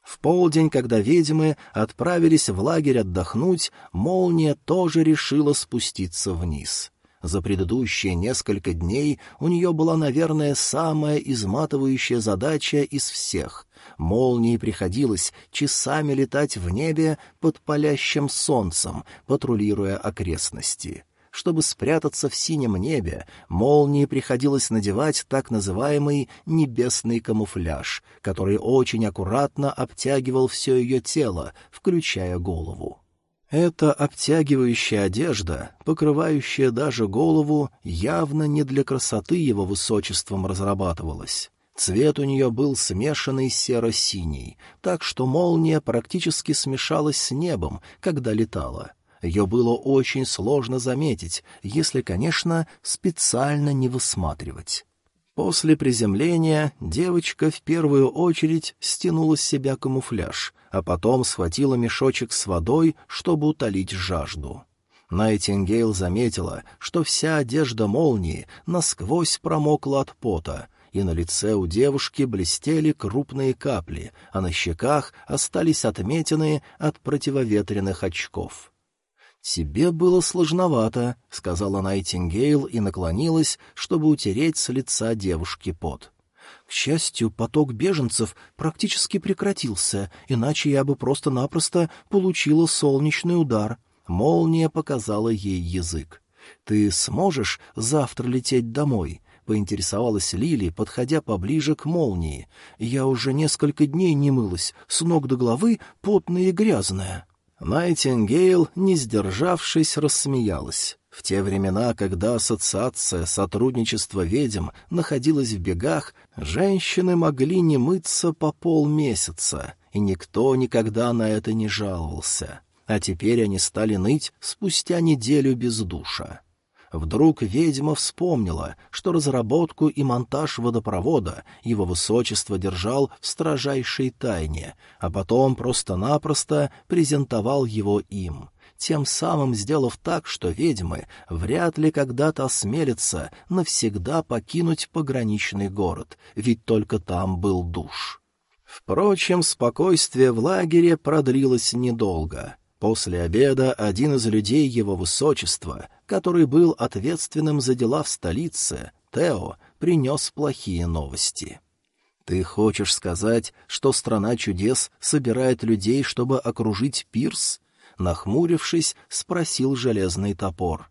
В полдень, когда ведьмы отправились в лагерь отдохнуть, молния тоже решила спуститься вниз. За предыдущие несколько дней у нее была, наверное, самая изматывающая задача из всех. Молнии приходилось часами летать в небе под палящим солнцем, патрулируя окрестности. Чтобы спрятаться в синем небе, молнии приходилось надевать так называемый небесный камуфляж, который очень аккуратно обтягивал все ее тело, включая голову. Эта обтягивающая одежда, покрывающая даже голову, явно не для красоты его высочеством разрабатывалась. Цвет у нее был смешанный серо-синий, так что молния практически смешалась с небом, когда летала. Ее было очень сложно заметить, если, конечно, специально не высматривать. После приземления девочка в первую очередь стянула с себя камуфляж, а потом схватила мешочек с водой, чтобы утолить жажду. Найтингейл заметила, что вся одежда молнии насквозь промокла от пота, и на лице у девушки блестели крупные капли, а на щеках остались отметины от противоветренных очков. «Тебе было сложновато», — сказала Найтингейл и наклонилась, чтобы утереть с лица девушки пот. К счастью, поток беженцев практически прекратился, иначе я бы просто-напросто получила солнечный удар. Молния показала ей язык. «Ты сможешь завтра лететь домой?» — поинтересовалась Лили, подходя поближе к молнии. «Я уже несколько дней не мылась, с ног до головы потная и грязная». Найтингейл, не сдержавшись, рассмеялась. В те времена, когда ассоциация сотрудничества ведьм находилась в бегах, женщины могли не мыться по полмесяца, и никто никогда на это не жаловался. А теперь они стали ныть спустя неделю без душа. Вдруг ведьма вспомнила, что разработку и монтаж водопровода его высочество держал в строжайшей тайне, а потом просто-напросто презентовал его им, тем самым сделав так, что ведьмы вряд ли когда-то осмелятся навсегда покинуть пограничный город, ведь только там был душ. Впрочем, спокойствие в лагере продлилось недолго — После обеда один из людей его высочества, который был ответственным за дела в столице, Тео, принес плохие новости. «Ты хочешь сказать, что страна чудес собирает людей, чтобы окружить пирс?» Нахмурившись, спросил железный топор.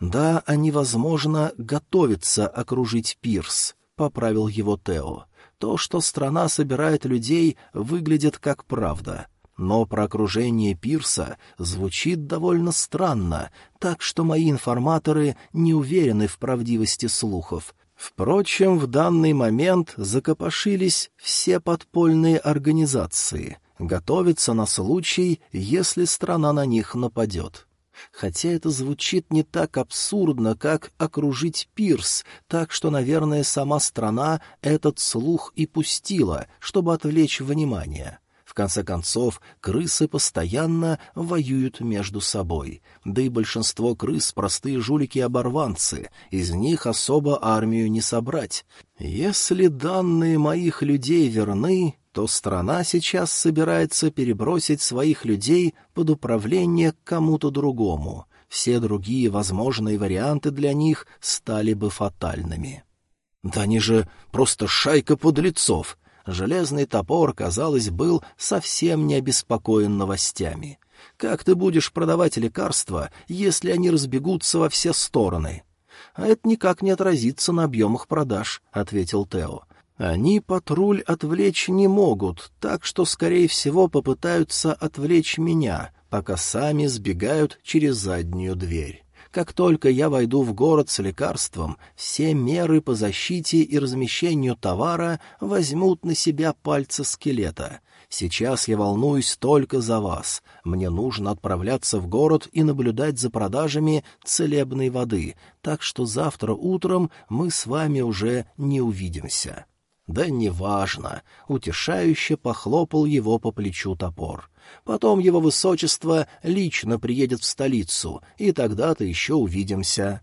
«Да, они, возможно, готовятся окружить пирс», — поправил его Тео. «То, что страна собирает людей, выглядит как правда». Но про окружение пирса звучит довольно странно, так что мои информаторы не уверены в правдивости слухов. Впрочем, в данный момент закопошились все подпольные организации, готовятся на случай, если страна на них нападет. Хотя это звучит не так абсурдно, как окружить пирс, так что, наверное, сама страна этот слух и пустила, чтобы отвлечь внимание конце концов, крысы постоянно воюют между собой. Да и большинство крыс — простые жулики-оборванцы, из них особо армию не собрать. Если данные моих людей верны, то страна сейчас собирается перебросить своих людей под управление кому-то другому. Все другие возможные варианты для них стали бы фатальными. Да они же просто шайка подлецов, Железный топор, казалось, был совсем не обеспокоен новостями. Как ты будешь продавать лекарства, если они разбегутся во все стороны? — А это никак не отразится на объемах продаж, — ответил Тео. Они патруль отвлечь не могут, так что, скорее всего, попытаются отвлечь меня, пока сами сбегают через заднюю дверь. Как только я войду в город с лекарством, все меры по защите и размещению товара возьмут на себя пальцы скелета. Сейчас я волнуюсь только за вас. Мне нужно отправляться в город и наблюдать за продажами целебной воды, так что завтра утром мы с вами уже не увидимся». Да неважно, утешающе похлопал его по плечу топор. Потом его высочество лично приедет в столицу, и тогда-то еще увидимся.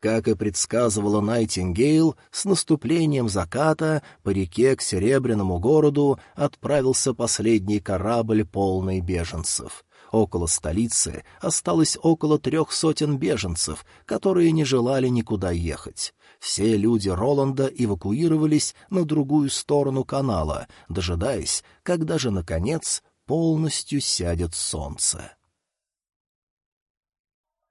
Как и предсказывала Найтингейл, с наступлением заката по реке к Серебряному городу отправился последний корабль, полный беженцев. Около столицы осталось около трех сотен беженцев, которые не желали никуда ехать. Все люди Роланда эвакуировались на другую сторону канала, дожидаясь, когда же, наконец, полностью сядет солнце.